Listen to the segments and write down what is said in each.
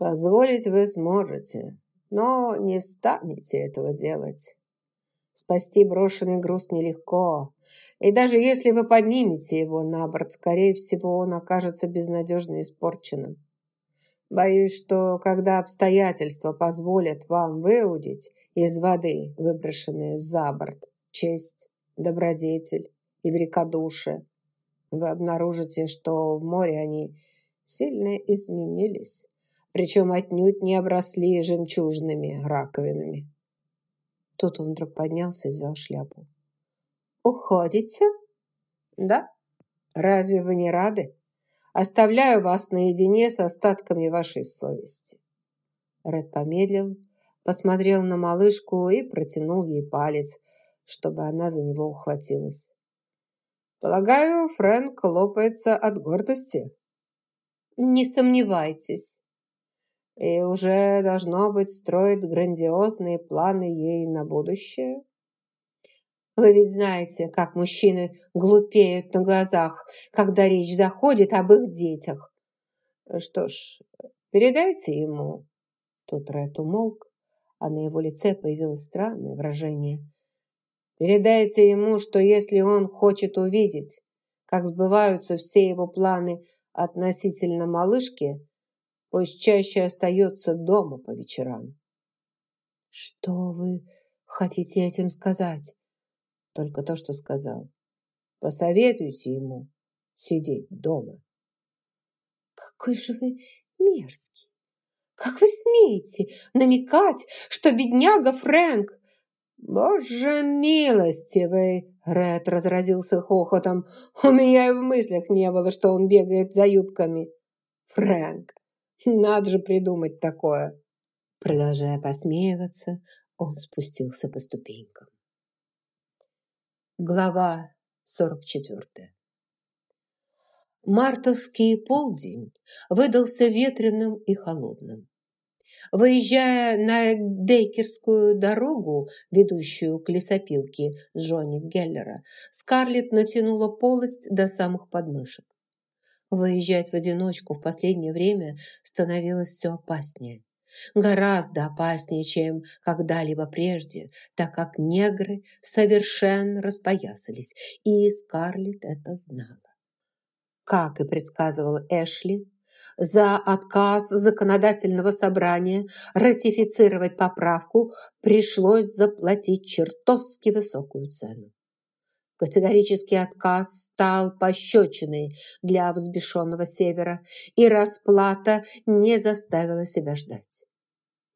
Позволить вы сможете, но не станете этого делать. Спасти брошенный груз нелегко, и даже если вы поднимете его на борт, скорее всего, он окажется безнадежно испорченным. Боюсь, что когда обстоятельства позволят вам выудить из воды выброшенные за борт честь, добродетель и великодушие, вы обнаружите, что в море они сильно изменились, причем отнюдь не обросли жемчужными раковинами. Тут он вдруг поднялся и взял шляпу. «Уходите?» «Да. Разве вы не рады?» Оставляю вас наедине с остатками вашей совести». Ред помедлил, посмотрел на малышку и протянул ей палец, чтобы она за него ухватилась. «Полагаю, Фрэнк лопается от гордости?» «Не сомневайтесь». «И уже, должно быть, строит грандиозные планы ей на будущее?» Вы ведь знаете, как мужчины глупеют на глазах, когда речь заходит об их детях. Что ж, передайте ему. Тут Ред умолк, а на его лице появилось странное выражение. Передайте ему, что если он хочет увидеть, как сбываются все его планы относительно малышки, пусть чаще остается дома по вечерам. Что вы хотите этим сказать? Только то, что сказал. Посоветуйте ему сидеть дома. Какой же вы мерзкий! Как вы смеете намекать, что бедняга Фрэнк... Боже милостивый! Ред разразился хохотом. У меня и в мыслях не было, что он бегает за юбками. Фрэнк, надо же придумать такое. Продолжая посмеиваться, он спустился по ступенькам. Глава 44 Мартовский полдень выдался ветреным и холодным. Выезжая на Дейкерскую дорогу, ведущую к лесопилке Джонни Геллера, Скарлетт натянула полость до самых подмышек. Выезжать в одиночку в последнее время становилось все опаснее гораздо опаснее, чем когда-либо прежде, так как негры совершенно распоясались, и Скарлетт это знала. Как и предсказывал Эшли, за отказ законодательного собрания ратифицировать поправку пришлось заплатить чертовски высокую цену. Категорический отказ стал пощечиной для взбешенного Севера, и расплата не заставила себя ждать.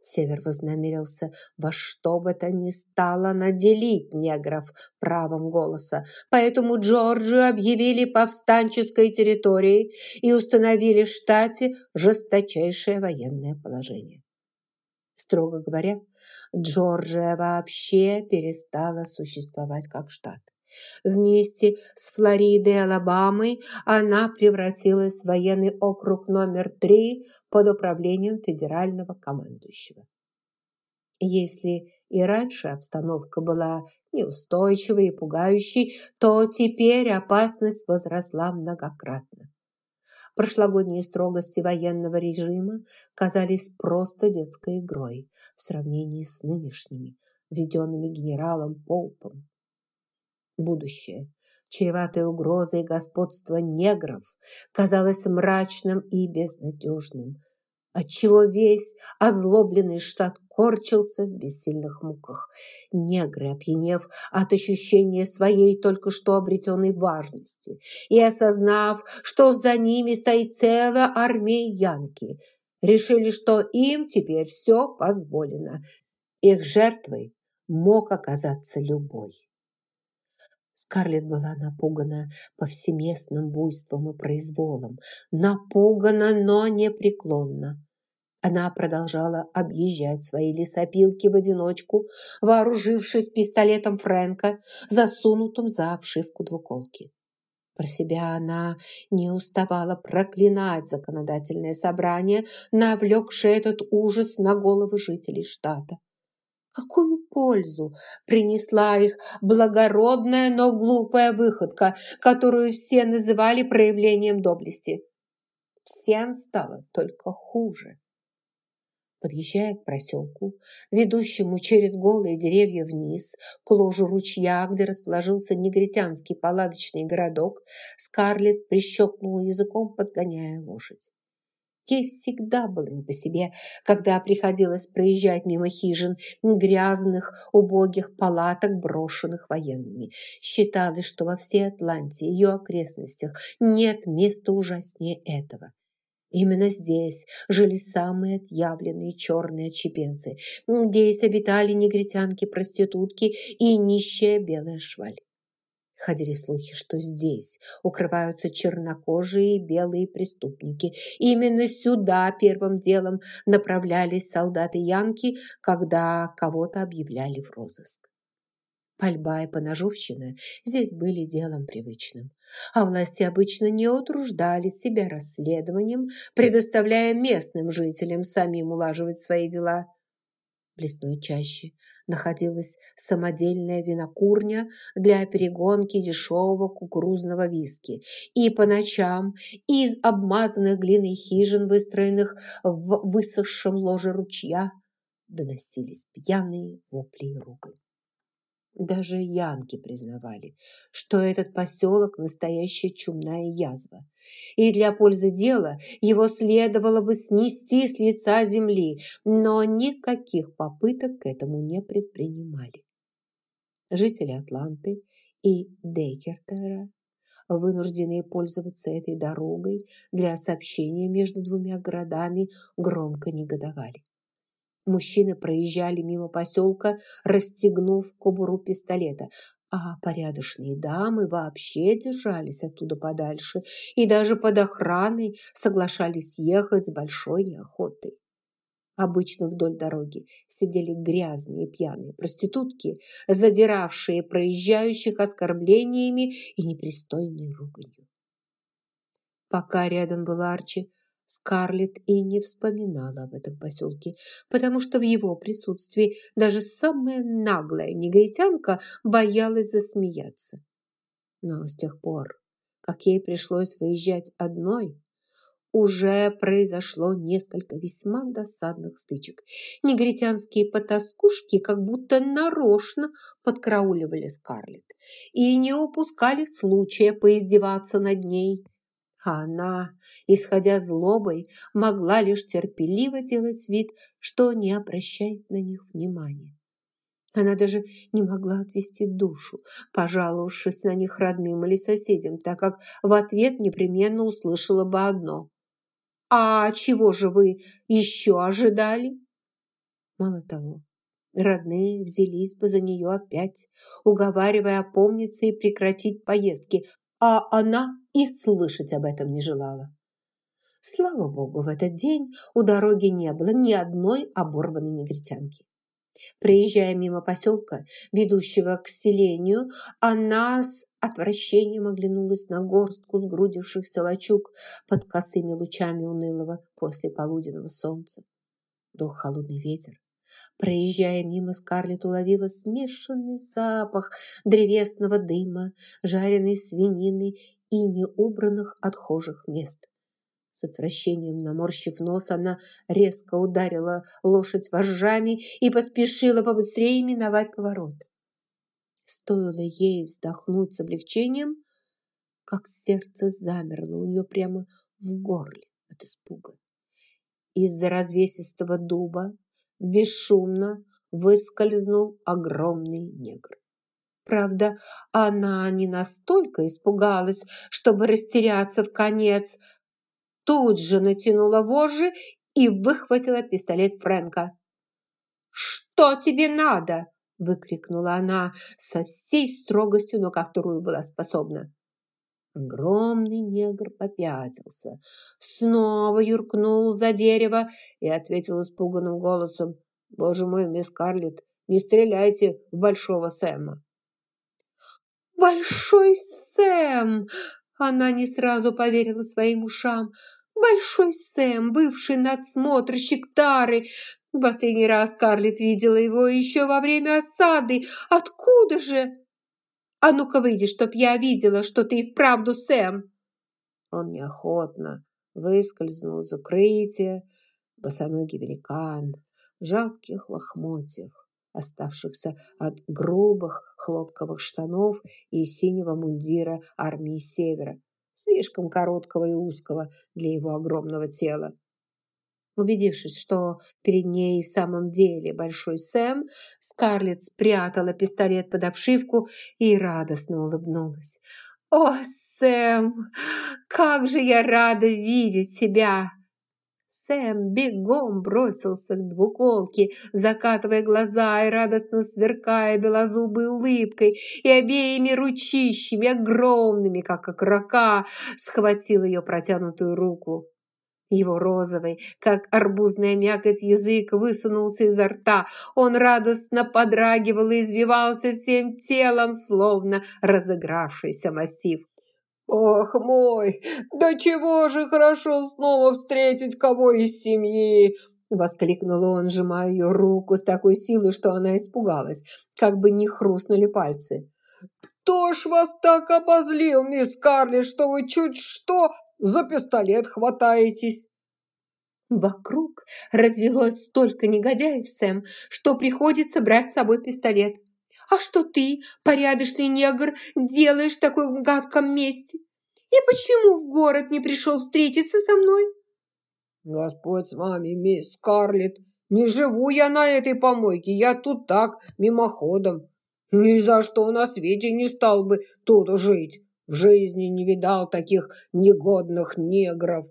Север вознамерился во что бы то ни стало наделить негров правом голоса, поэтому Джорджию объявили повстанческой территорией и установили в штате жесточайшее военное положение. Строго говоря, Джорджия вообще перестала существовать как штат. Вместе с Флоридой и Алабамой она превратилась в военный округ номер три под управлением федерального командующего. Если и раньше обстановка была неустойчивой и пугающей, то теперь опасность возросла многократно. Прошлогодние строгости военного режима казались просто детской игрой в сравнении с нынешними, введенными генералом Поупом будущее, чреватое угрозой господства негров, казалось мрачным и безнадежным, отчего весь озлобленный штат корчился в бессильных муках. Негры, опьянев от ощущения своей только что обретенной важности и осознав, что за ними стоит целая армия янки, решили, что им теперь все позволено. Их жертвой мог оказаться любой. Скарлетт была напугана повсеместным буйством и произволом. Напугана, но непреклонна. Она продолжала объезжать свои лесопилки в одиночку, вооружившись пистолетом Фрэнка, засунутым за обшивку двуколки. Про себя она не уставала проклинать законодательное собрание, навлекшее этот ужас на головы жителей штата. Какую пользу принесла их благородная, но глупая выходка, которую все называли проявлением доблести? Всем стало только хуже. Подъезжая к проселку, ведущему через голые деревья вниз, к ложу ручья, где расположился негритянский палаточный городок, Скарлетт прищелкнула языком, подгоняя лошадь. Ей всегда было не по себе, когда приходилось проезжать мимо хижин, грязных, убогих палаток, брошенных военными. Считалось, что во всей Атлантии и ее окрестностях нет места ужаснее этого. Именно здесь жили самые отъявленные черные отщепенцы. Здесь обитали негритянки-проститутки и нищая белая шваль. Ходили слухи, что здесь укрываются чернокожие белые преступники. Именно сюда первым делом направлялись солдаты-янки, когда кого-то объявляли в розыск. Пальба и поножовщина здесь были делом привычным, а власти обычно не утруждали себя расследованием, предоставляя местным жителям самим улаживать свои дела. В лесной чаще находилась самодельная винокурня для перегонки дешевого кукурузного виски. И по ночам из обмазанных глиной хижин, выстроенных в высохшем ложе ручья, доносились пьяные вопли и ругань. Даже янки признавали, что этот поселок – настоящая чумная язва. И для пользы дела его следовало бы снести с лица земли, но никаких попыток к этому не предпринимали. Жители Атланты и Дейкертера, вынужденные пользоваться этой дорогой для сообщения между двумя городами, громко негодовали. Мужчины проезжали мимо поселка, расстегнув кобуру пистолета, а порядочные дамы вообще держались оттуда подальше и даже под охраной соглашались ехать с большой неохотой. Обычно вдоль дороги сидели грязные пьяные проститутки, задиравшие проезжающих оскорблениями и непристойной руганью. Пока рядом был Арчи, Скарлетт и не вспоминала об этом поселке, потому что в его присутствии даже самая наглая негритянка боялась засмеяться. Но с тех пор, как ей пришлось выезжать одной, уже произошло несколько весьма досадных стычек. Негритянские потаскушки как будто нарочно подкрауливали Скарлетт и не упускали случая поиздеваться над ней. А она, исходя злобой, могла лишь терпеливо делать вид, что не обращает на них внимания. Она даже не могла отвести душу, пожаловавшись на них родным или соседям, так как в ответ непременно услышала бы одно. «А чего же вы еще ожидали?» Мало того, родные взялись бы за нее опять, уговаривая опомниться и прекратить поездки, а она и слышать об этом не желала. Слава богу, в этот день у дороги не было ни одной оборванной негритянки. Приезжая мимо поселка, ведущего к селению, она с отвращением оглянулась на горстку сгрудившихся лачуг под косыми лучами унылого после полуденного солнца. Дул холодный ветер, Проезжая мимо, Скарлетт уловила смешанный запах древесного дыма, жареной свинины и неубранных отхожих мест. С отвращением наморщив нос, она резко ударила лошадь вожжами и поспешила побыстрее миновать поворот. Стоило ей вздохнуть с облегчением, как сердце замерло у нее прямо в горле от испуга. Из-за развесистого дуба бесшумно выскользнул огромный негр. Правда, она не настолько испугалась, чтобы растеряться в конец. Тут же натянула вожжи и выхватила пистолет Фрэнка. «Что тебе надо?» – выкрикнула она со всей строгостью, на которую была способна. Огромный негр попятился, снова юркнул за дерево и ответил испуганным голосом. «Боже мой, мисс Карлетт, не стреляйте в Большого Сэма!» «Большой Сэм!» Она не сразу поверила своим ушам. «Большой Сэм, бывший надсмотрщик Тары!» В последний раз Карлетт видела его еще во время осады. «Откуда же?» А ну-ка выйди, чтоб я видела, что ты и вправду Сэм!» Он неохотно выскользнул из укрытия, босоногий великан в жалких лохмотьях, оставшихся от грубых хлопковых штанов и синего мундира армии Севера, слишком короткого и узкого для его огромного тела. Убедившись, что перед ней в самом деле большой Сэм, Скарлетт спрятала пистолет под обшивку и радостно улыбнулась. «О, Сэм, как же я рада видеть тебя!» Сэм бегом бросился к двуколке, закатывая глаза и радостно сверкая белозубой улыбкой, и обеими ручищами, огромными, как окрока, схватил ее протянутую руку. Его розовый, как арбузная мякоть, язык высунулся изо рта. Он радостно подрагивал и извивался всем телом, словно разыгравшийся массив. «Ох мой, да чего же хорошо снова встретить кого из семьи!» Воскликнул он, сжимая ее руку с такой силой, что она испугалась, как бы не хрустнули пальцы. «Кто ж вас так обозлил, мисс Карли, что вы чуть что за пистолет хватаетесь?» Вокруг развелось столько негодяев, Сэм, что приходится брать с собой пистолет. А что ты, порядочный негр, делаешь в таком гадком месте? И почему в город не пришел встретиться со мной?» «Господь с вами, мисс Скарлетт. Не живу я на этой помойке, я тут так, мимоходом. Ни за что на свете не стал бы тут жить. В жизни не видал таких негодных негров.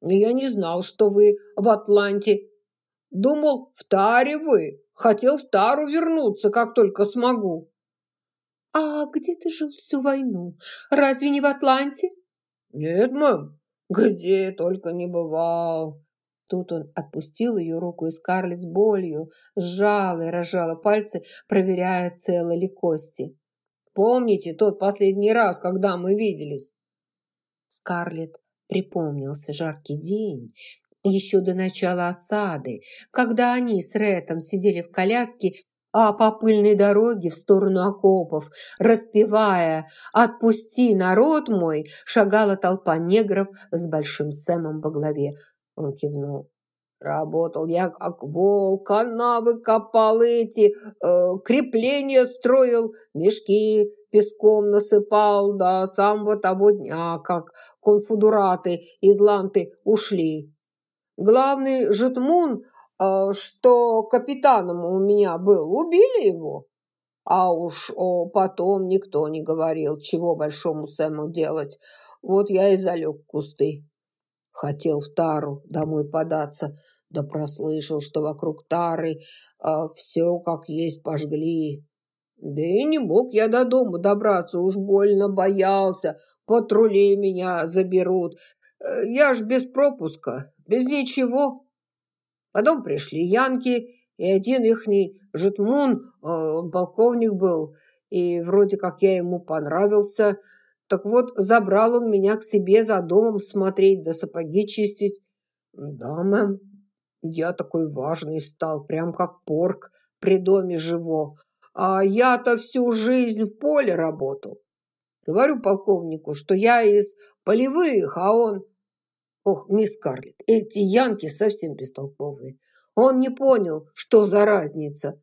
Я не знал, что вы в Атланте. Думал, в Таре вы. Хотел в Тару вернуться, как только смогу. А где ты жил всю войну? Разве не в Атланте? Нет, мэм, где только не бывал. Тут он отпустил ее руку, и Скарлетт с болью сжала и разжала пальцы, проверяя, целы ли кости. «Помните тот последний раз, когда мы виделись?» Скарлетт припомнился жаркий день, еще до начала осады, когда они с Рэтом сидели в коляске, а по пыльной дороге в сторону окопов, распевая «Отпусти, народ мой!» шагала толпа негров с большим Сэмом во главе. Он кивнул. Работал я как волк, канавы копал эти, э, крепления строил, мешки песком насыпал до самого того дня, как конфедераты из Ланты ушли. Главный Житмун, э, что капитаном у меня был, убили его. А уж о, потом никто не говорил, чего большому Сэму делать. Вот я и залег в кусты. Хотел в Тару домой податься, да прослышал, что вокруг Тары э, все как есть пожгли. Да и не мог я до дома добраться, уж больно боялся. Патрули меня заберут. Э, я ж без пропуска, без ничего. Потом пришли янки, и один ихний Житмун, он э, полковник был, и вроде как я ему понравился. Так вот, забрал он меня к себе за домом смотреть, да сапоги чистить. Да, мэм, я такой важный стал, прям как порк при доме живо. А я-то всю жизнь в поле работал. Говорю полковнику, что я из полевых, а он... Ох, мисс Карлетт, эти янки совсем бестолковые. Он не понял, что за разница.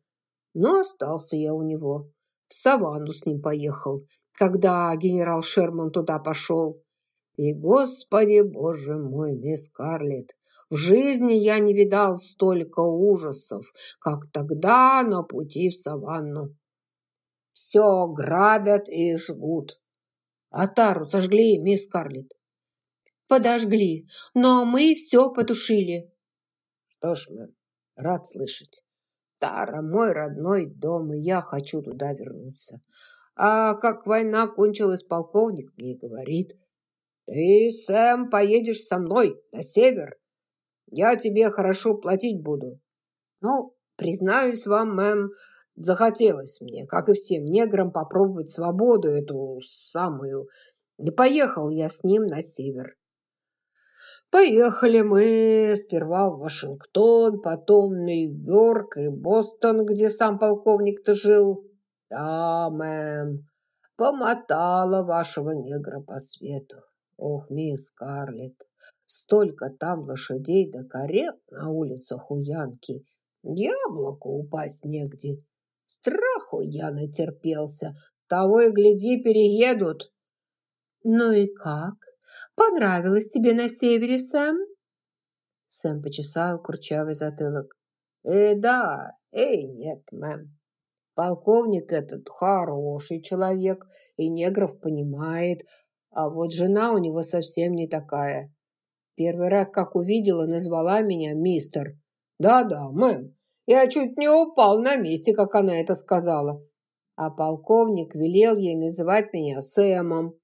Но остался я у него. В саванну с ним поехал, когда генерал Шерман туда пошел. И, господи, боже мой, мисс Карлетт, в жизни я не видал столько ужасов, как тогда на пути в саванну. Все грабят и жгут. А тару сожгли, мисс Карлетт. Подожгли, но мы все потушили. Что ж, мэм, рад слышать. Тара мой родной дом, и я хочу туда вернуться. А как война кончилась, полковник мне говорит. Ты, Сэм, поедешь со мной на север. Я тебе хорошо платить буду. Ну, признаюсь вам, мэм, Захотелось мне, как и всем неграм, попробовать свободу эту самую. И поехал я с ним на север. Поехали мы сперва в Вашингтон, потом Нью-Йорк и Бостон, где сам полковник-то жил. Да, мэм, помотала вашего негра по свету. Ох, мисс Скарлетт, Столько там лошадей да карет на улицах у Янки. Яблоку упасть негде. Страху я натерпелся. Того и гляди, переедут. Ну и как? Понравилось тебе на севере, Сэм? Сэм почесал курчавый затылок. «Э, да, эй, нет, мэм. Полковник этот хороший человек и негров понимает, а вот жена у него совсем не такая. Первый раз, как увидела, назвала меня мистер. Да-да, мэм, я чуть не упал на месте, как она это сказала. А полковник велел ей называть меня Сэмом.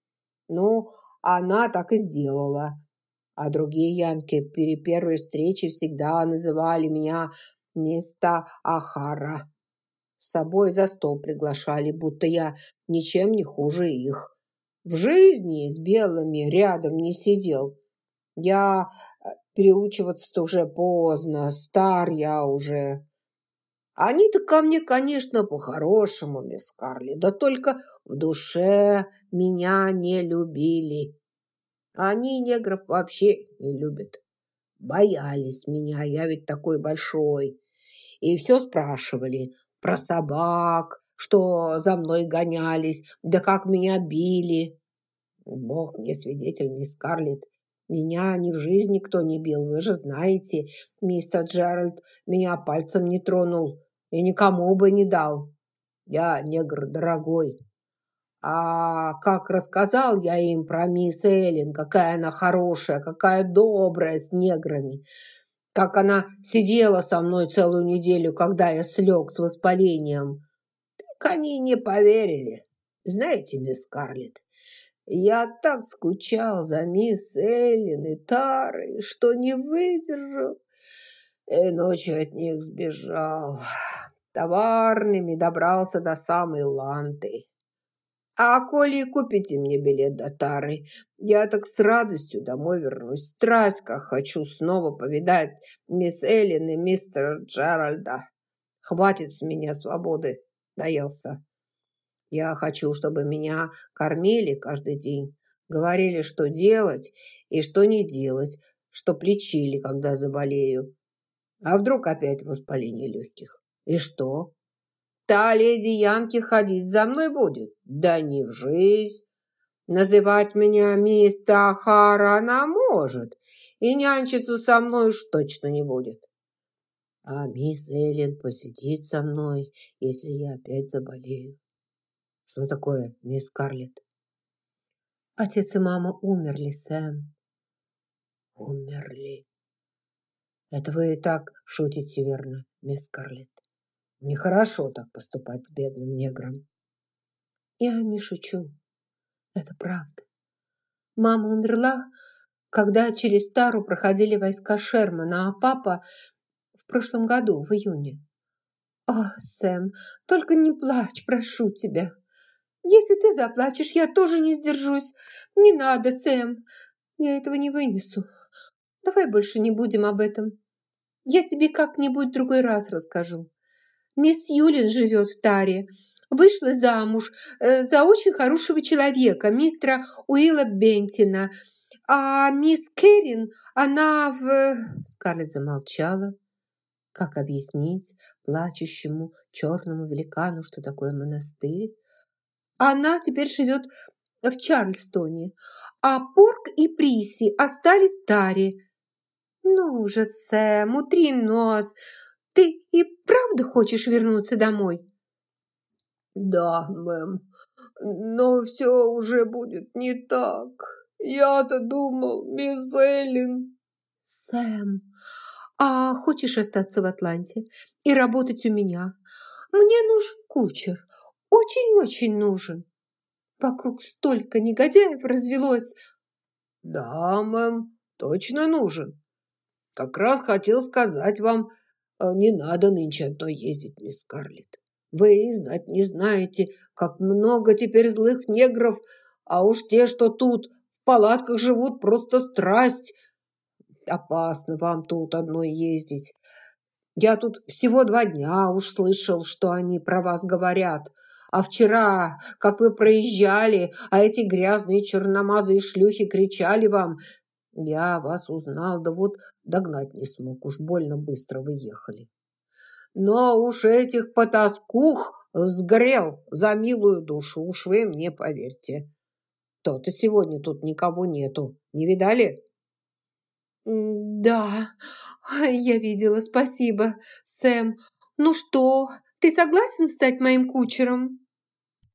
Ну, она так и сделала. А другие янки при первой встрече всегда называли меня Неста Ахара. С собой за стол приглашали, будто я ничем не хуже их. В жизни с белыми рядом не сидел. Я э, переучиваться-то уже поздно, стар я уже. Они-то ко мне, конечно, по-хорошему, мисс Карли, да только в душе меня не любили. Они негров вообще не любят. Боялись меня, я ведь такой большой. И все спрашивали про собак, что за мной гонялись, да как меня били. Бог мне свидетель, мисс Скарлетт, меня ни в жизни кто не бил, вы же знаете. Мистер Джеральд меня пальцем не тронул и никому бы не дал. Я негр дорогой, а как рассказал я им про мисс Эллен, какая она хорошая, какая добрая с неграми, как она сидела со мной целую неделю, когда я слег с воспалением, так они не поверили. Знаете, мисс Карлетт, я так скучал за мисс Эллен и Тарой, что не выдержал и ночью от них сбежал. Товарными добрался до самой Ланты. А коли купите мне билет до Тары, я так с радостью домой вернусь. Страсть, как хочу снова повидать мисс Эллен и мистера Джеральда. Хватит с меня свободы, наелся. Я хочу, чтобы меня кормили каждый день, говорили, что делать и что не делать, что лечили, когда заболею. А вдруг опять воспаление легких? И что? Та леди Янки ходить за мной будет? Да не в жизнь. Называть меня мистер Ахара она может, и нянчиться со мной уж точно не будет. А мисс Эллен посидит со мной, если я опять заболею. Что такое, мисс Карлетт? Отец и мама умерли, Сэм. Умерли. Это вы так шутите, верно, мисс Карлетт? Нехорошо так поступать с бедным негром. Я не шучу. Это правда. Мама умерла, когда через Тару проходили войска Шермана, а папа в прошлом году, в июне. О, Сэм, только не плачь, прошу тебя. Если ты заплачешь, я тоже не сдержусь. Не надо, Сэм. Я этого не вынесу. Давай больше не будем об этом. Я тебе как-нибудь другой раз расскажу. Мисс Юлин живет в Таре. Вышла замуж э, за очень хорошего человека, мистера Уилла Бентина. А мисс Керрин, она в...» Скарлетт замолчала. Как объяснить плачущему черному великану, что такое монастырь? Она теперь живет в Чарльстоне, а Порк и Приси остались в Таре. Ну же, Сэм, утри нос, ты и правда хочешь вернуться домой? Да, мэм, но все уже будет не так. Я-то думал, мисс Эллен. Сэм, а хочешь остаться в Атланте и работать у меня? Мне нужен кучер, очень-очень нужен. Вокруг столько негодяев развелось. Да, мэм, точно нужен. Как раз хотел сказать вам, не надо нынче одной ездить, мисс Скарлетт. Вы и знать не знаете, как много теперь злых негров, а уж те, что тут в палатках живут, просто страсть. Опасно вам тут одной ездить. Я тут всего два дня уж слышал, что они про вас говорят. А вчера, как вы проезжали, а эти грязные черномазые шлюхи кричали вам, Я вас узнал, да вот догнать не смог, уж больно быстро вы ехали. Но уж этих потаскух взгрел за милую душу, уж вы мне поверьте. То-то сегодня тут никого нету, не видали? Да, я видела, спасибо, Сэм. Ну что, ты согласен стать моим кучером?